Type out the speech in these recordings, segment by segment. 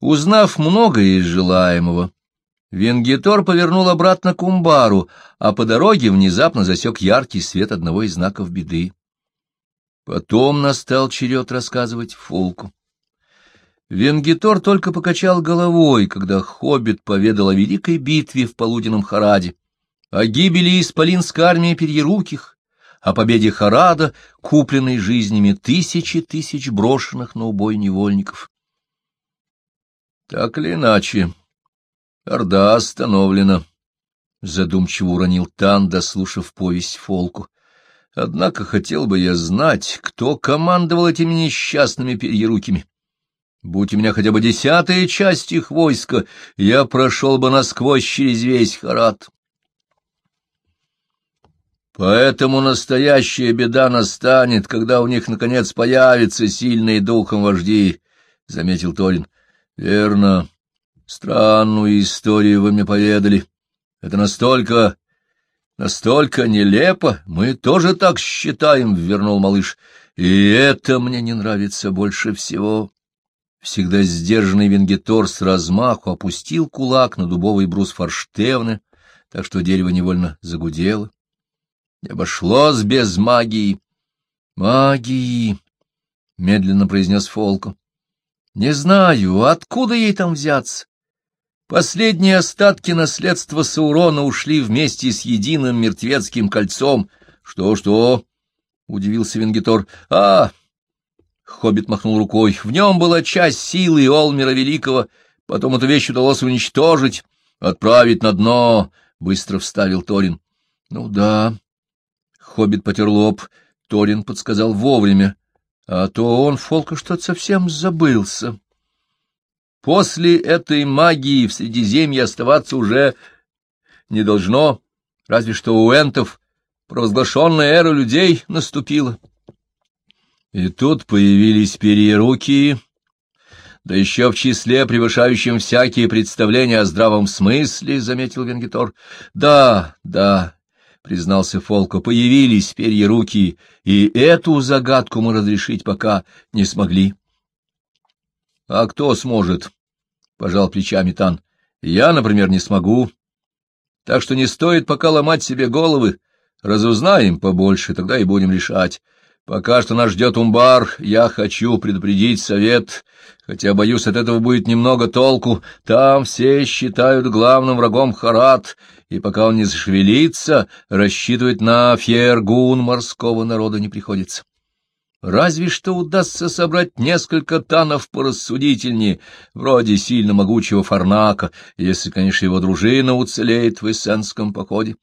Узнав многое из желаемого, Венгитор повернул обратно к Умбару, а по дороге внезапно засек яркий свет одного из знаков беды. Потом настал черед рассказывать Фолку. Венгитор только покачал головой, когда хоббит поведал о великой битве в полуденном Хараде, о гибели исполинской армии перьеруких, о победе Харада, купленной жизнями тысячи тысяч брошенных на убой невольников. Так или иначе, Орда остановлена, — задумчиво уронил Тан, дослушав повесть Фолку. Однако хотел бы я знать, кто командовал этими несчастными перьерукими. Будь у меня хотя бы десятая часть их войска, я прошел бы насквозь через весь Харат. Поэтому настоящая беда настанет, когда у них, наконец, появятся сильные духом вожди, — заметил Торин. — Верно. Странную историю вы мне поведали. Это настолько... настолько нелепо. Мы тоже так считаем, — вернул малыш. И это мне не нравится больше всего. Всегда сдержанный венгетор с размаху опустил кулак на дубовый брус форштевны, так что дерево невольно загудело. Не обошлось без магии. Магии, — медленно произнес Фолко. Не знаю, откуда ей там взяться. Последние остатки наследства Саурона ушли вместе с единым мертвецким кольцом. Что-что? — удивился Венгитор. — А, Хоббит махнул рукой. В нем была часть силы Олмера Великого. Потом эту вещь удалось уничтожить, отправить на дно, — быстро вставил Торин. — Ну да. Хоббит потер лоб. Торин подсказал вовремя. А то он, Фолка, что-то совсем забылся. После этой магии в Средиземье оставаться уже не должно, разве что у энтов провозглашенная эра людей наступила. И тут появились перьеруки, да еще в числе, превышающем всякие представления о здравом смысле, — заметил Венгитор. — Да, да, — признался Фолко, — появились перьеруки, и эту загадку мы разрешить пока не смогли. — А кто сможет? — пожал плечами Тан. — Я, например, не смогу. Так что не стоит пока ломать себе головы. Разузнаем побольше, тогда и будем решать. Пока что нас ждет умбар, я хочу предупредить совет, хотя, боюсь, от этого будет немного толку. Там все считают главным врагом Харат, и пока он не зашевелится, рассчитывать на фьергун морского народа не приходится. Разве что удастся собрать несколько танов порассудительнее, вроде сильно могучего Фарнака, если, конечно, его дружина уцелеет в эссенском походе.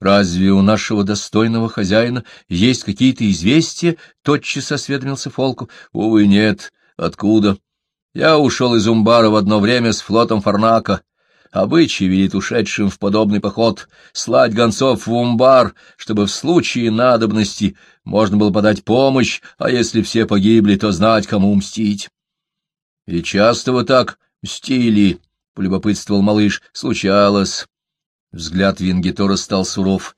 Разве у нашего достойного хозяина есть какие-то известия? Тотчас осведомился Фолку. Увы, нет. Откуда? Я ушел из Умбара в одно время с флотом Фарнака. Обычай велит ушедшим в подобный поход слать гонцов в Умбар, чтобы в случае надобности можно было подать помощь, а если все погибли, то знать, кому мстить. — И часто вы так мстили, — полюбопытствовал малыш, — случалось. Взгляд Вингитора стал суров.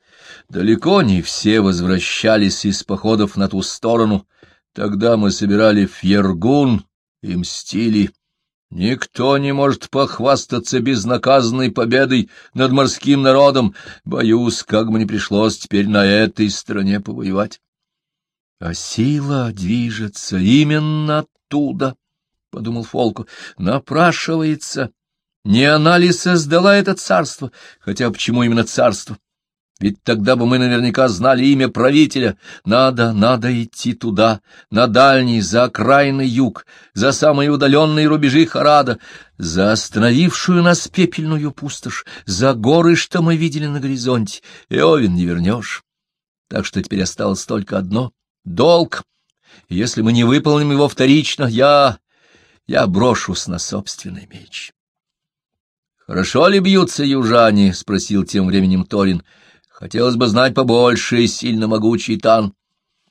Далеко не все возвращались из походов на ту сторону. Тогда мы собирали фьергун и мстили. Никто не может похвастаться безнаказанной победой над морским народом. Боюсь, как бы не пришлось теперь на этой стороне повоевать. А сила движется именно оттуда, — подумал Фолку, — напрашивается не она ли создала это царство? Хотя почему именно царство? Ведь тогда бы мы наверняка знали имя правителя. Надо, надо идти туда, на дальний, за окраинный юг, за самые удаленные рубежи Харада, за остановившую нас пепельную пустошь, за горы, что мы видели на горизонте. Иовин не вернешь. Так что теперь осталось только одно — долг. если мы не выполним его вторично, я... я брошусь на собственный меч. Хорошо ли бьются южане? — спросил тем временем Торин. — Хотелось бы знать побольше, сильно могучий Тан.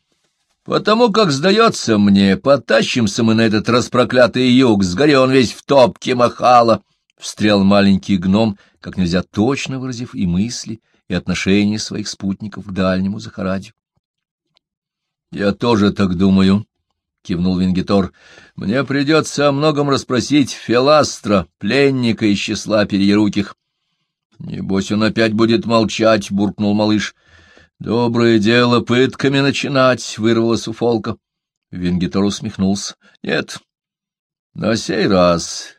— Потому как, сдается мне, потащимся мы на этот распроклятый юг, сгори он весь в топке махала, — встрял маленький гном, как нельзя точно выразив и мысли, и отношения своих спутников к дальнему Захарадию. — Я тоже так думаю, — кивнул Вингитор. — Мне придется о многом расспросить Филастра, пленника из числа перьеруких. — Небось, он опять будет молчать, — буркнул малыш. — Доброе дело пытками начинать, — вырвалось у Фолка. Вингитор усмехнулся. — Нет, на сей раз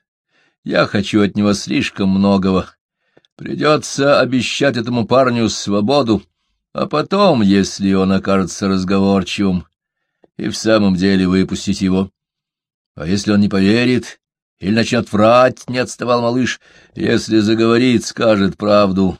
я хочу от него слишком многого. Придется обещать этому парню свободу, а потом, если он окажется разговорчивым, и в самом деле выпустить его. А если он не поверит или начнет врать, не отставал малыш, если заговорит, скажет правду.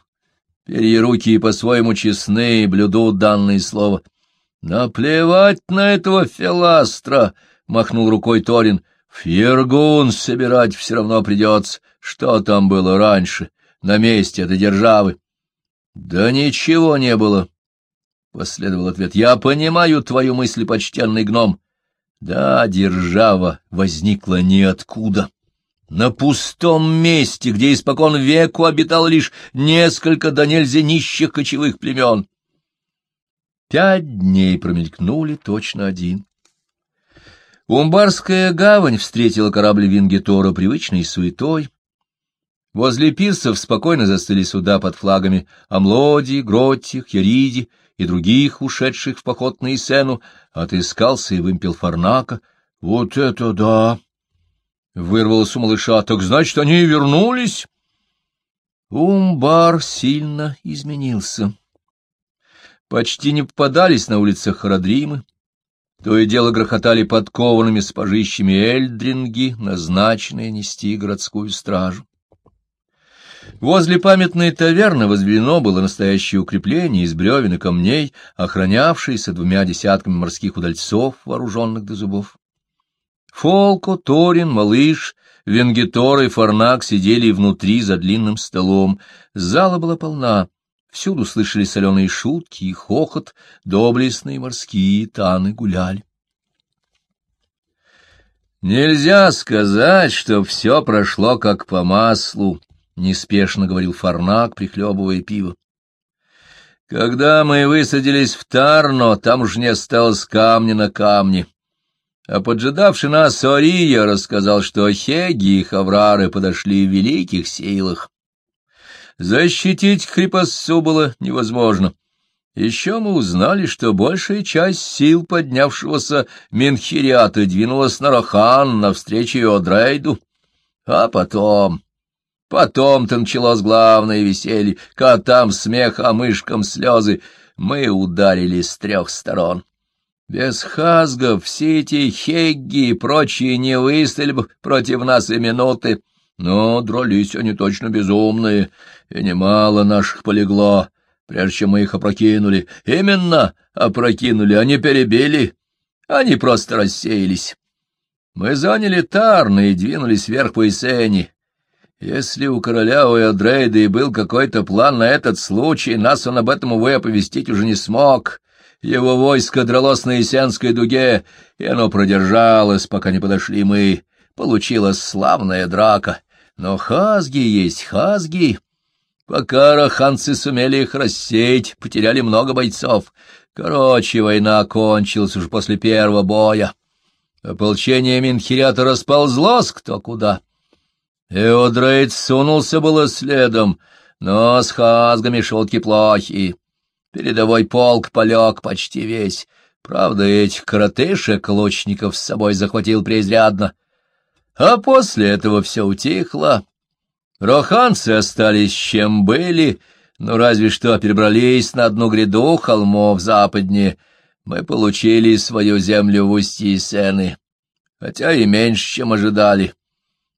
Перьеруки по-своему честны, блюдут данное слово. — Наплевать на этого филастра! — махнул рукой Торин. — Фергун собирать все равно придется. Что там было раньше, на месте этой державы? — Да ничего не было, — последовал ответ. — Я понимаю твою мысль, почтенный гном. Да, держава возникла ниоткуда. На пустом месте, где испокон веку обитал лишь несколько до нельзя нищих кочевых племен. Пять дней промелькнули точно один. Умбарская гавань встретила корабль Вингетора привычной суетой. Возле пирсов спокойно застыли суда под флагами Амлоди, Гротти, Хериди и других, ушедших в поход на Исену, отыскался и вымпел Фарнака. — Вот это да! — вырвалось у малыша. — Так значит, они вернулись? Умбар сильно изменился. Почти не попадались на улицах Харадримы. То и дело грохотали подкованными спожищами эльдринги, назначенные нести городскую стражу. Возле памятной таверны возведено было настоящее укрепление из бревен и камней, охранявшееся двумя десятками морских удальцов, вооруженных до зубов. Фолко, Торин, Малыш, Венгитор и Фарнак сидели внутри за длинным столом. Зала была полна. Всюду слышали соленые шутки и хохот, доблестные морские таны гуляли. Нельзя сказать, что все прошло как по маслу, — неспешно говорил Фарнак, прихлебывая пиво. Когда мы высадились в Тарно, там уж не осталось камня на камне. А поджидавший нас Ория рассказал, что Хеги и Хаврары подошли в великих силах. Защитить крепостцу было невозможно. Еще мы узнали, что большая часть сил поднявшегося Менхириата двинулась на Рохан навстречу Иодрейду. А потом... Потом-то началось главное веселье, котам смех, а мышкам слезы. Мы ударили с трех сторон. Без хазгов все эти хегги и прочие не выстояли бы против нас и минуты. Но дрались они точно безумные, и немало наших полегло, прежде чем мы их опрокинули. Именно опрокинули, не перебили. Они просто рассеялись. Мы заняли Тарны и двинулись вверх по Исени. Если у короля Уэдрейда и был какой-то план на этот случай, нас он об этом, увы, оповестить уже не смог. Его войско дралось на Исенской дуге, и оно продержалось, пока не подошли мы. Получилась славная драка. Но хазги есть хазги. Пока раханцы сумели их рассеять, потеряли много бойцов. Короче, война кончилась уже после первого боя. Ополчение Минхирята расползлось кто куда. Эодрейд сунулся было следом, но с хазгами шутки плохи. Передовой полк полег почти весь. Правда, этих коротышек-лучников с собой захватил преизрядно. А после этого все утихло. Роханцы остались чем были, но разве что перебрались на одну гряду холмов западнее. Мы получили свою землю в устье Сены, хотя и меньше, чем ожидали.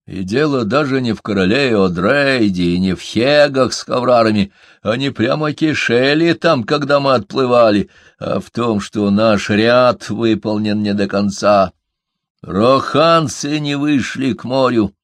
И дело даже не в короле Одрейде и не в хегах с коврарами, они прямо кишели там, когда мы отплывали, а в том, что наш ряд выполнен не до конца. Роханцы не вышли к морю.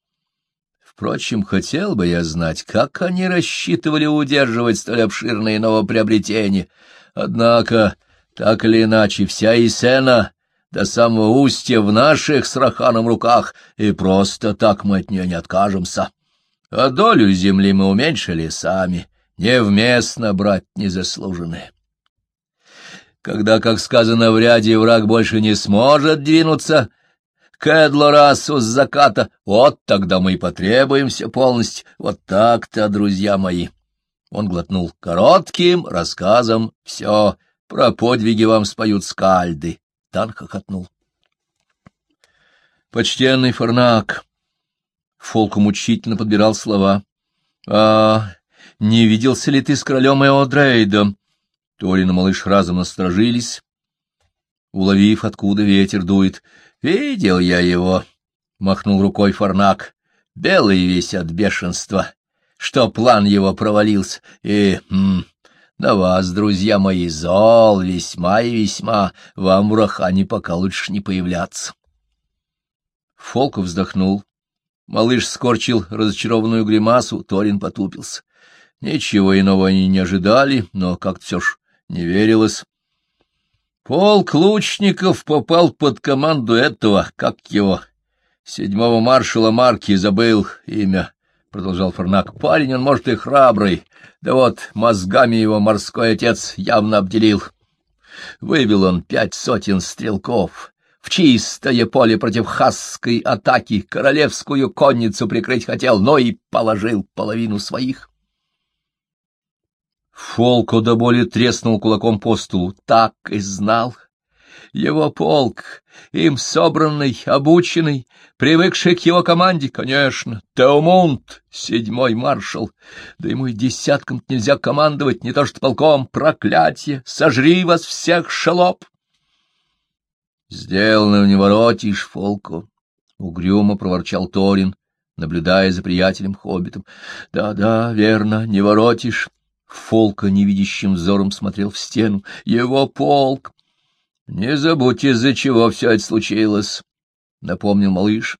Впрочем, хотел бы я знать, как они рассчитывали удерживать столь обширные новоприобретения. Однако, так или иначе, вся Исена до самого устья в наших с Раханом руках, и просто так мы от нее не откажемся. А долю земли мы уменьшили сами, невместно брать незаслуженные. когда, как сказано в ряде, враг больше не сможет двинуться к Эдлорасу с заката, вот тогда мы и потребуемся полностью. Вот так-то, друзья мои. Он глотнул коротким рассказом все. Про подвиги вам споют скальды. Тан хохотнул. Почтенный Фарнак. Фолку мучительно подбирал слова. — А не виделся ли ты с королем Эодрейдом? Торин и малыш разом насторожились, уловив, откуда ветер дует. — Видел я его, — махнул рукой Фарнак, — белый весь от бешенства, что план его провалился, и... М, на вас, друзья мои, зол весьма и весьма, вам в Рахане пока лучше не появляться. Фолков вздохнул. Малыш скорчил разочарованную гримасу, Торин потупился. Ничего иного они не ожидали, но как-то все ж не верилось. Полк лучников попал под команду этого, как его, седьмого маршала Марки, забыл имя, — продолжал Фарнак. Парень он, может, и храбрый, да вот мозгами его морской отец явно обделил. Вывел он пять сотен стрелков, в чистое поле против хасской атаки королевскую конницу прикрыть хотел, но и положил половину своих. Фолко до боли треснул кулаком по столу. Так и знал. Его полк, им собранный, обученный, привыкший к его команде, конечно, Теомунт, седьмой маршал. Да ему и десятком нельзя командовать, не то что полком, проклятие, сожри вас всех, шалоп. Сделано не воротишь, Фолко, — угрюмо проворчал Торин, наблюдая за приятелем-хоббитом. Да, — Да-да, верно, не воротишь. Фолка невидящим взором смотрел в стену. Его полк! Не забудьте, из-за чего все это случилось, — напомнил малыш.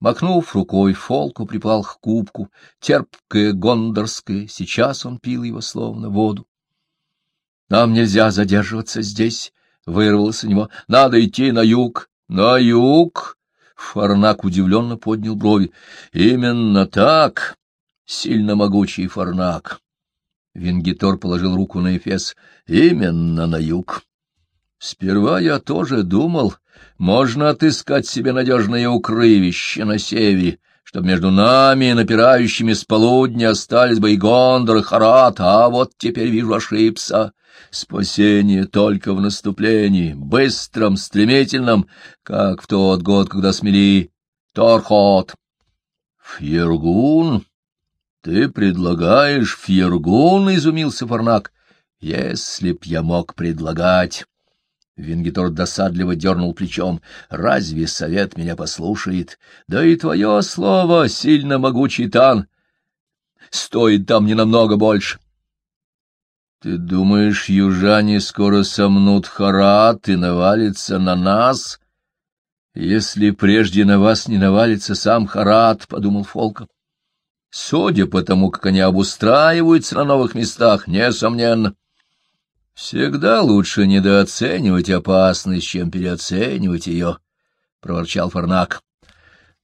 Махнув рукой, Фолку припал к кубку, терпкое, гондорское, сейчас он пил его словно воду. — Нам нельзя задерживаться здесь, — вырвалось у него, — надо идти на юг. — На юг? — Фарнак удивленно поднял брови. — Именно так, сильно могучий Фарнак. Вингитор положил руку на Эфес. — Именно на юг. Сперва я тоже думал, можно отыскать себе надежное укрывище на севере, чтобы между нами, напирающими с полудня, остались бы и Гондор, и Харат, а вот теперь вижу ошибся. Спасение только в наступлении, быстром, стремительном, как в тот год, когда смели Торхот. Фьергун? Ты предлагаешь Фьергун? — изумился Фарнак. Если б я мог предлагать... Вингитор досадливо дернул плечом. «Разве совет меня послушает? Да и твое слово, сильно могучий тан, стоит там не намного больше». «Ты думаешь, южане скоро сомнут Харат и навалится на нас?» «Если прежде на вас не навалится сам Харат», — подумал Фолка. «Судя по тому, как они обустраиваются на новых местах, несомненно». Всегда лучше недооценивать опасность, чем переоценивать ее, — проворчал Фарнак.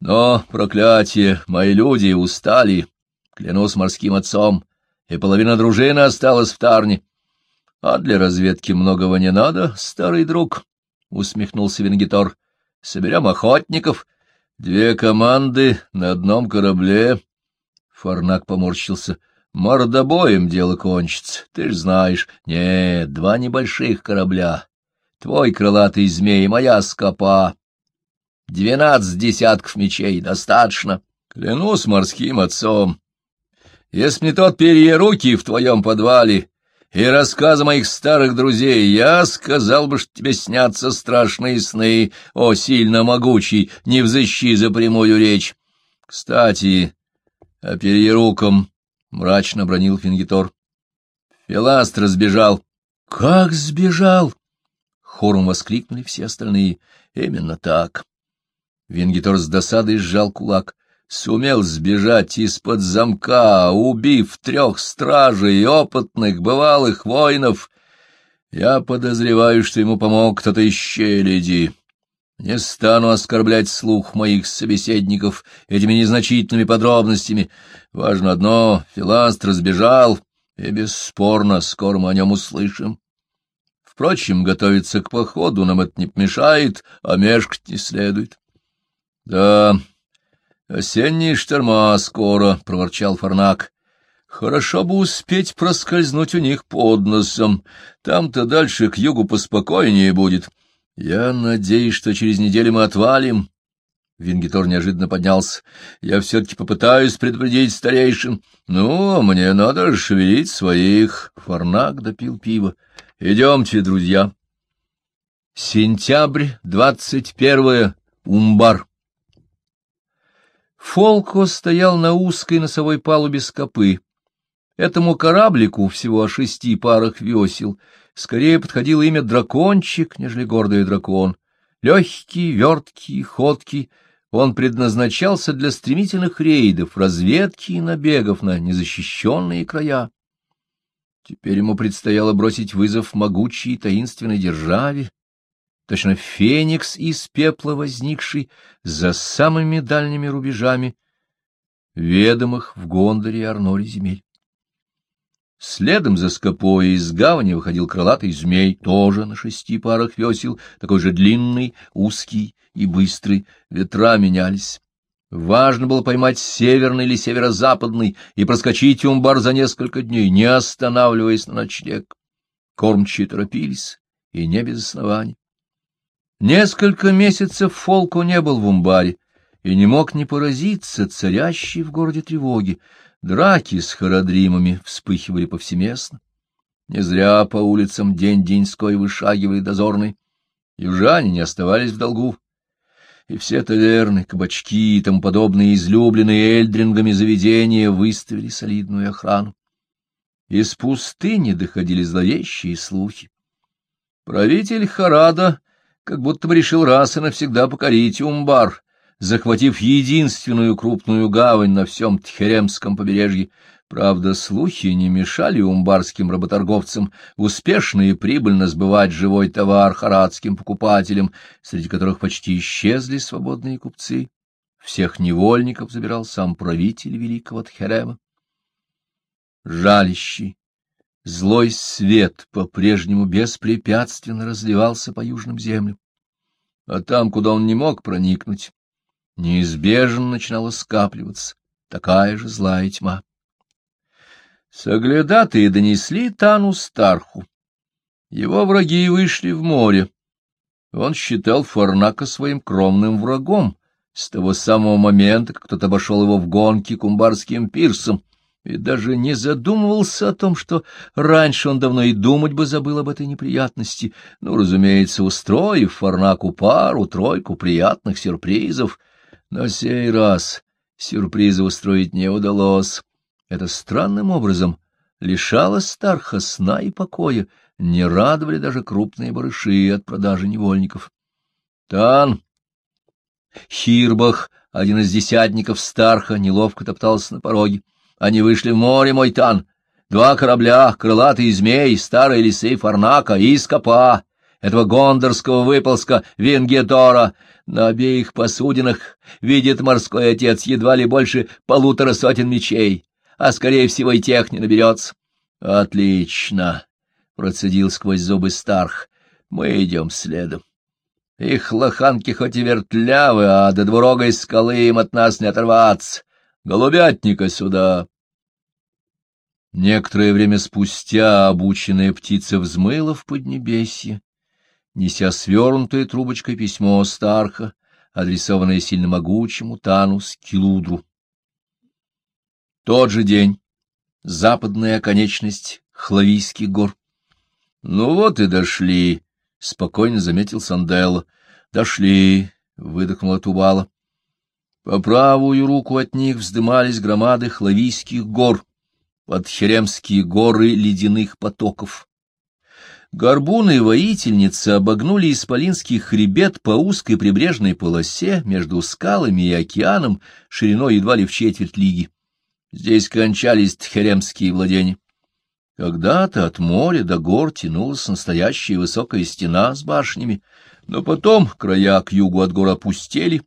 Но, проклятие, мои люди устали, клянусь морским отцом, и половина дружины осталась в Тарне. — А для разведки многого не надо, старый друг, — усмехнулся Венгитор. — Соберем охотников. Две команды на одном корабле. Фарнак поморщился. Мордобоем дело кончится, ты ж знаешь. Нет, два небольших корабля. Твой крылатый змей, моя скопа. Двенадцать десятков мечей достаточно. Клянусь морским отцом. Если не тот перьеруки в твоем подвале и рассказы моих старых друзей, я сказал бы, что тебе снятся страшные сны, о, сильно могучий, не взыщи за прямую речь. Кстати, о перьеруком — мрачно бронил Фингитор. Филастр сбежал. — Как сбежал? — хором воскликнули все остальные. — Именно так. Вингитор с досадой сжал кулак. Сумел сбежать из-под замка, убив трех стражей, опытных, бывалых воинов. Я подозреваю, что ему помог кто-то из челяди. Не стану оскорблять слух моих собеседников этими незначительными подробностями. Важно одно — Филаст разбежал, и бесспорно скоро мы о нем услышим. Впрочем, готовиться к походу нам это не помешает, а мешкать не следует. — Да, осенние шторма скоро, — проворчал Фарнак. — Хорошо бы успеть проскользнуть у них под носом. Там-то дальше к югу поспокойнее будет. Я надеюсь, что через неделю мы отвалим. Вингитор неожиданно поднялся. — Я все-таки попытаюсь предупредить старейшин. — Ну, мне надо шевелить своих. Фарнак допил пиво. — Идемте, друзья. Сентябрь, двадцать первое. Умбар. Фолко стоял на узкой носовой палубе скопы. Этому кораблику, всего о шести парах весел, скорее подходило имя дракончик, нежели гордый дракон. Легкий, верткий, ходкий — он предназначался для стремительных рейдов, разведки и набегов на незащищенные края. Теперь ему предстояло бросить вызов могучей и таинственной державе, точно феникс из пепла возникший за самыми дальними рубежами, ведомых в Гондоре и Арноре земель. Следом за скопой из гавани выходил крылатый змей, тоже на шести парах весел, такой же длинный, узкий и быстрый. Ветра менялись. Важно было поймать северный или северо-западный и проскочить умбар за несколько дней, не останавливаясь на ночлег. Кормчие торопились, и не без оснований. Несколько месяцев Фолко не был в умбаре и не мог не поразиться царящей в городе тревоги. Драки с харадримами вспыхивали повсеместно. Не зря по улицам день-деньской вышагивали дозорные. Южане не оставались в долгу. И все таверны, кабачки и тому подобные излюбленные эльдрингами заведения выставили солидную охрану. Из пустыни доходили зловещие слухи. Правитель Харада как будто бы решил раз и навсегда покорить Умбар, захватив единственную крупную гавань на всем Тхеремском побережье. Правда, слухи не мешали умбарским работорговцам успешно и прибыльно сбывать живой товар харадским покупателям, среди которых почти исчезли свободные купцы. Всех невольников забирал сам правитель великого Тхерема. Жалящий, злой свет по-прежнему беспрепятственно разливался по южным землям. А там, куда он не мог проникнуть, неизбежно начинала скапливаться такая же злая тьма. Соглядатые донесли Тану Старху. Его враги вышли в море. Он считал Фарнака своим кромным врагом с того самого момента, как кто-то обошел его в гонке кумбарским пирсом, и даже не задумывался о том, что раньше он давно и думать бы забыл об этой неприятности, ну, разумеется, устроив Фарнаку пару-тройку приятных сюрпризов — но сей раз сюрприза устроить не удалось. Это странным образом лишало Старха сна и покоя, не радовали даже крупные барыши от продажи невольников. Тан, Хирбах, один из десятников Старха, неловко топтался на пороге. Они вышли в море, мой Тан. Два корабля, крылатый змей, старые лисы Фарнака и Скопа, этого гондорского выползка Венгетора. На обеих посудинах видит морской отец едва ли больше полутора сотен мечей, а, скорее всего, и тех не наберется. — Отлично, — процедил сквозь зубы Старх, — мы идем следом. Их лоханки хоть и вертлявы, а до двурогой скалы им от нас не оторваться. Голубятника сюда. Некоторое время спустя обученная птица взмыла в поднебесье, неся свернутое трубочкой письмо Старха, адресованное сильно могучему Тану Скилудру. Тот же день. Западная оконечность Хлавийских гор. — Ну вот и дошли, — спокойно заметил Санделло. — Дошли, — выдохнула Тубала. По правую руку от них вздымались громады Хлавийских гор, подхеремские горы ледяных потоков. Горбуны и воительницы обогнули Исполинский хребет по узкой прибрежной полосе между скалами и океаном шириной едва ли в четверть лиги. Здесь кончались тхеремские владения. Когда-то от моря до гор тянулась настоящая высокая стена с башнями, но потом края к югу от гор опустели,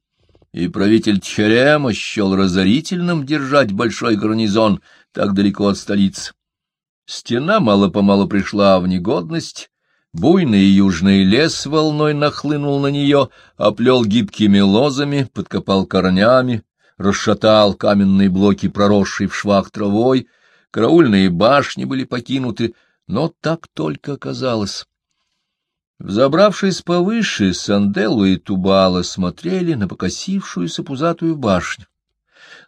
и правитель Тхерема счел разорительным держать большой гарнизон так далеко от столицы. Стена мало-помалу пришла в негодность, Буйный южный лес волной нахлынул на нее, оплел гибкими лозами, подкопал корнями, расшатал каменные блоки, проросшие в швах травой, караульные башни были покинуты, но так только казалось. Взобравшись повыше, Санделу и Тубала смотрели на покосившуюся пузатую башню.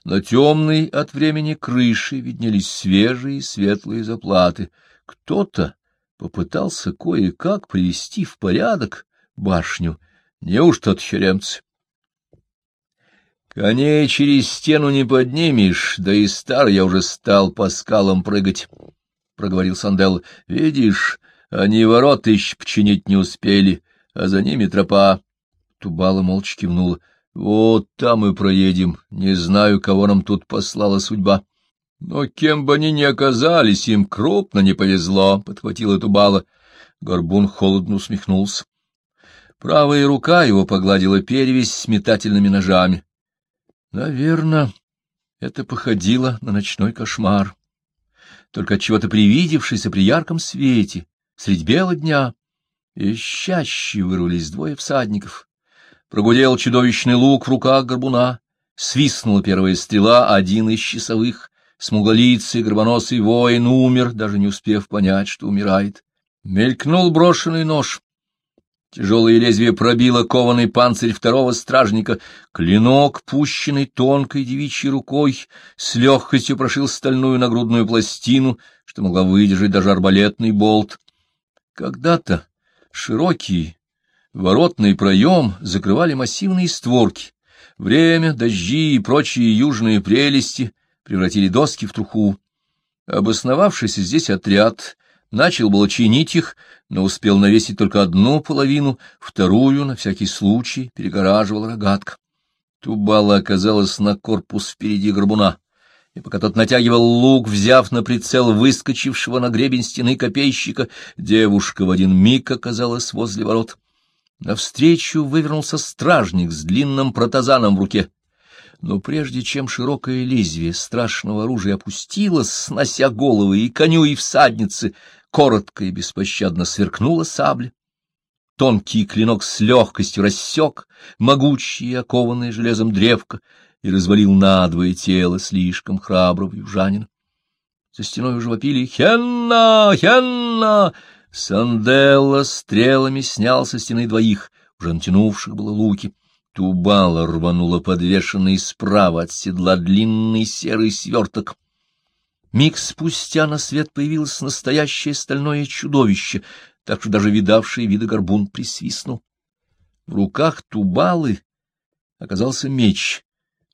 На темной от времени крыши виднелись свежие светлые заплаты. Кто-то попытался кое-как привести в порядок башню. Неужто тхеремцы? Коней через стену не поднимешь, да и стар я уже стал по скалам прыгать, — проговорил Сандел. — Видишь, они ворота еще починить не успели, а за ними тропа. Тубала молча кивнула. — Вот там и проедем. Не знаю, кого нам тут послала судьба. Но кем бы они ни оказались, им крупно не повезло, — подхватила Тубала. Горбун холодно усмехнулся. Правая рука его погладила перевязь с метательными ножами. Наверное, это походило на ночной кошмар. Только от чего-то привидевшийся при ярком свете, средь бела дня, чаще вырвались двое всадников. Прогудел чудовищный лук в руках горбуна, свистнула первая стрела, один из часовых, смуглолицый горбоносый воин умер, даже не успев понять, что умирает. Мелькнул брошенный нож. Тяжелое лезвие пробило кованый панцирь второго стражника. Клинок, пущенный тонкой девичьей рукой, с легкостью прошил стальную нагрудную пластину, что могла выдержать даже арбалетный болт. Когда-то широкий воротный проем закрывали массивные створки. Время, дожди и прочие южные прелести превратили доски в труху. Обосновавшийся здесь отряд начал было чинить их, но успел навесить только одну половину, вторую, на всякий случай, перегораживал рогатка. Тубала оказалась на корпус впереди горбуна, и пока тот натягивал лук, взяв на прицел выскочившего на гребень стены копейщика, девушка в один миг оказалась возле ворот. Навстречу вывернулся стражник с длинным протазаном в руке. Но прежде чем широкое лезвие страшного оружия опустилось, снося головы и коню, и всаднице, коротко и беспощадно сверкнула сабля. Тонкий клинок с легкостью рассек могучее, окованное железом древко, и развалил надвое тело слишком храброго южанина. За стеной уже вопили «Хенна! Хенна!» Санделла стрелами снял со стены двоих, уже натянувших было луки. Тубала рванула подвешенный справа от седла длинный серый сверток. Миг спустя на свет появилось настоящее стальное чудовище, так что даже видавший виды горбун присвистнул. В руках Тубалы оказался меч,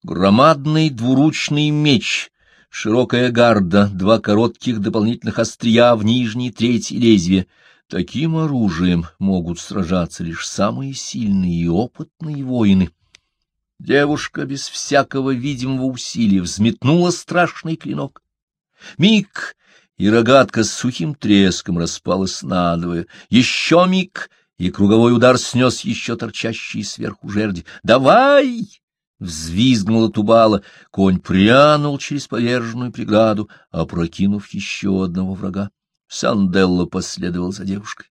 громадный двуручный меч, широкая гарда, два коротких дополнительных острия в нижней трети лезвия. Таким оружием могут сражаться лишь самые сильные и опытные воины. Девушка без всякого видимого усилия взметнула страшный клинок. Миг, и рогатка с сухим треском распалась надвое. Еще миг, и круговой удар снес еще торчащие сверху жерди. «Давай!» — взвизгнула Тубала. Конь прянул через поверженную преграду, опрокинув еще одного врага. Санделло последовал за девушкой.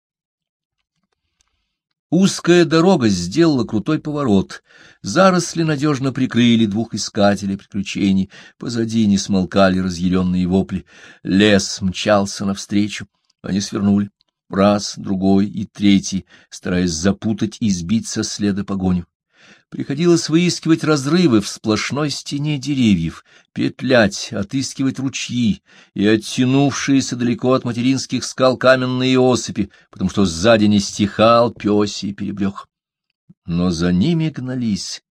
Узкая дорога сделала крутой поворот. Заросли надежно прикрыли двух искателей приключений. Позади не смолкали разъяренные вопли. Лес мчался навстречу. Они свернули. Раз, другой и третий, стараясь запутать и сбить со следа погоню. Приходилось выискивать разрывы в сплошной стене деревьев, петлять, отыскивать ручьи и оттянувшиеся далеко от материнских скал каменные осыпи, потому что сзади не стихал пёсий перебрех. Но за ними гнались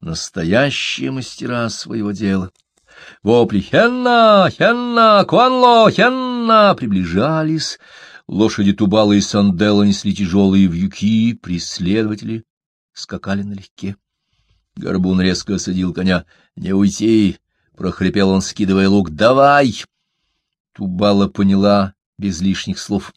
настоящие мастера своего дела. Вопли «Хенна! Хенна! Куанло! Хенна!» приближались. Лошади Тубала и Сандела несли тяжелые вьюки, преследователи скакали налегке. Горбун резко осадил коня. — Не уйти! — прохрипел он, скидывая лук. — Давай! Тубала поняла без лишних слов.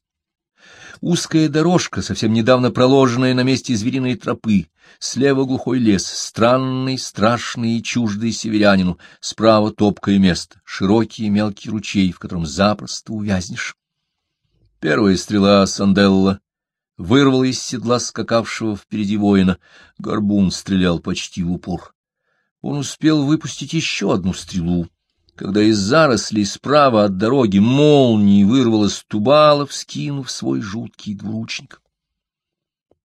Узкая дорожка, совсем недавно проложенная на месте звериной тропы, слева глухой лес, странный, страшный и чуждый северянину, справа топкое место, широкий мелкий ручей, в котором запросто увязнешь. Первая стрела Санделла вырвала из седла скакавшего впереди воина. Горбун стрелял почти в упор. Он успел выпустить еще одну стрелу, когда из зарослей справа от дороги молнией вырвалась тубала, вскинув свой жуткий двуручник.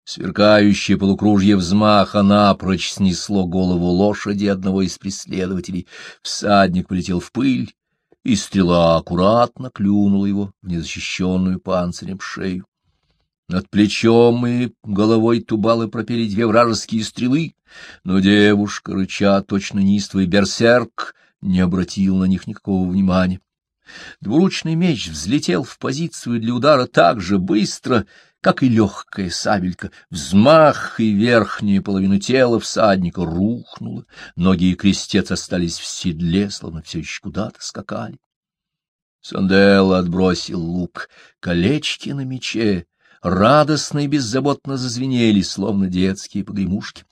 Сверкающее полукружье взмаха напрочь снесло голову лошади одного из преследователей. Всадник полетел в пыль, и стрела аккуратно клюнула его в незащищенную панцирем шею. Над плечом и головой Тубалы пропели две вражеские стрелы, но девушка, рыча точно неистовый берсерк, не обратил на них никакого внимания. Двуручный меч взлетел в позицию для удара так же быстро, как и легкая сабелька. Взмах и верхняя половина тела всадника рухнула, ноги и крестец остались в седле, словно все еще куда-то скакали. Сандел отбросил лук, колечки на мече радостно и беззаботно зазвенели, словно детские погремушки.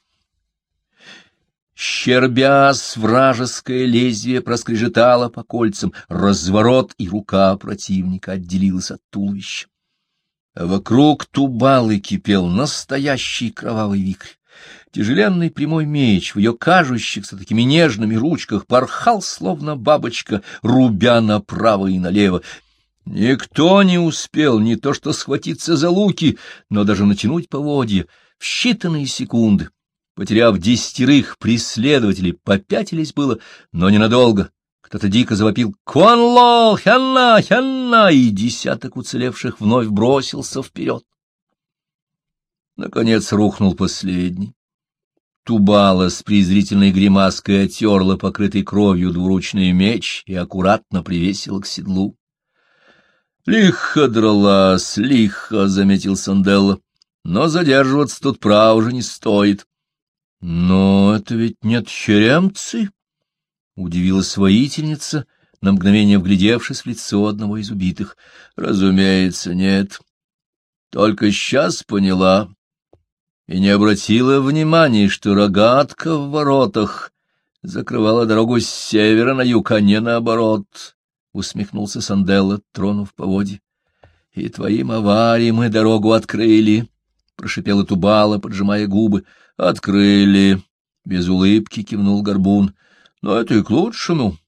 Щербясь, вражеское лезвие проскрежетало по кольцам, разворот, и рука противника отделилась от туловища. вокруг тубалы кипел настоящий кровавый вихрь. Тяжеленный прямой меч в ее кажущихся такими нежными ручках порхал, словно бабочка, рубя направо и налево. Никто не успел не то что схватиться за луки, но даже натянуть поводья в считанные секунды. Потеряв десятерых, преследователей попятились было, но ненадолго. Кто-то дико завопил «Куанло! Хянна! Хянна!» и десяток уцелевших вновь бросился вперед. Наконец рухнул последний. Тубала с презрительной гримаской отерла покрытый кровью двуручный меч и аккуратно привесила к седлу. — Лихо дралась, лихо, — заметил Санделло, — но задерживаться тут право уже не стоит. — Но это ведь нет черемцы, — удивилась воительница, на мгновение вглядевшись в лицо одного из убитых. — Разумеется, нет. Только сейчас поняла и не обратила внимания, что рогатка в воротах закрывала дорогу с севера на юг, а не наоборот. — усмехнулся Санделло, тронув поводья. — И твоим авариям мы дорогу открыли, — прошипела Тубала, поджимая губы. — Открыли, — без улыбки кивнул Горбун. — Но это и к лучшему.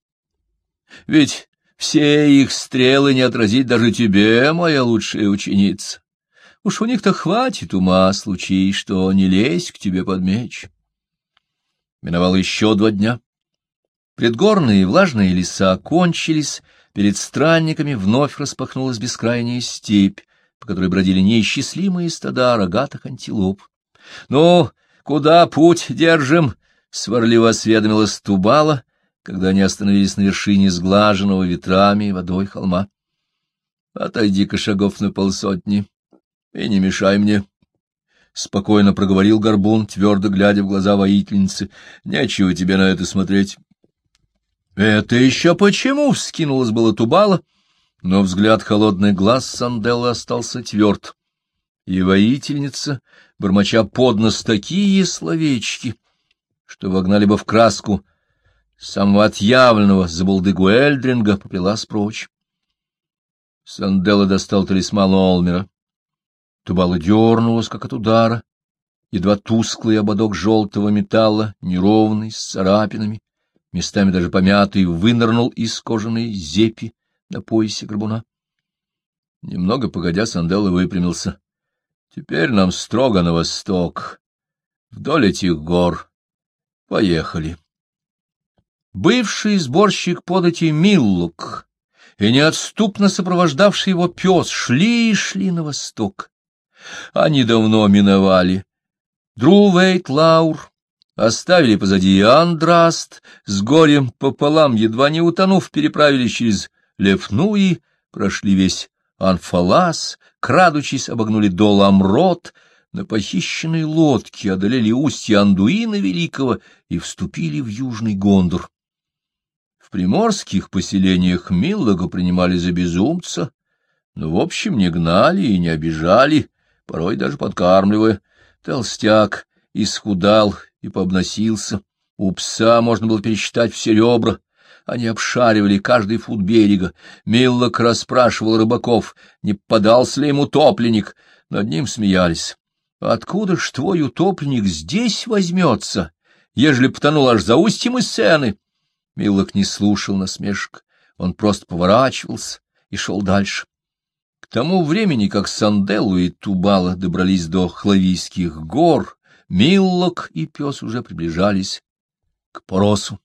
Ведь все их стрелы не отразить даже тебе, моя лучшая ученица. Уж у них-то хватит ума, случай, что не лезь к тебе под меч. Миновало еще два дня. Предгорные влажные леса кончились, перед странниками вновь распахнулась бескрайняя степь, по которой бродили неисчислимые стада рогатых антилоп. — Ну, куда путь держим? — сварливо осведомилась Тубала, когда они остановились на вершине сглаженного ветрами и водой холма. — Отойди-ка шагов на полсотни и не мешай мне. — спокойно проговорил Горбун, твердо глядя в глаза воительницы. — Нечего тебе на это смотреть. — Это еще почему? — вскинулась было Тубала, но взгляд холодный глаз Санделла остался тверд. И воительница, бормоча под нос такие словечки, что вогнали бы в краску самого отъявленного забулдыгу Эльдринга, поплелась прочь. Санделла достал талисман Олмера. Тубала дернулась, как от удара. Едва тусклый ободок желтого металла, неровный, с царапинами, местами даже помятый, вынырнул из кожаной зепи на поясе горбуна. Немного погодя, Санделла выпрямился. Теперь нам строго на восток, вдоль этих гор. Поехали. Бывший сборщик подати Миллук и неотступно сопровождавший его пес шли и шли на восток. Они давно миновали. Друвейт Лаур, Оставили позади Андраст, с горем пополам, едва не утонув, переправились через Лефнуи, прошли весь Анфалас, крадучись, обогнули дол Амрот, на похищенной лодке одолели устье Андуина Великого и вступили в Южный Гондор. В приморских поселениях Миллога принимали за безумца, но, в общем, не гнали и не обижали, порой даже подкармливая. Толстяк исхудал и пообносился. У пса можно было пересчитать все ребра. Они обшаривали каждый фут берега. Миллок расспрашивал рыбаков, не подался ли ему топленник, Над ним смеялись. Откуда ж твой утопленник здесь возьмется, ежели потонул аж за устьем из сцены? Миллок не слушал насмешек, он просто поворачивался и шел дальше. К тому времени, как Санделу и Тубала добрались до Хлавийских гор, Миллок и пес уже приближались к Поросу.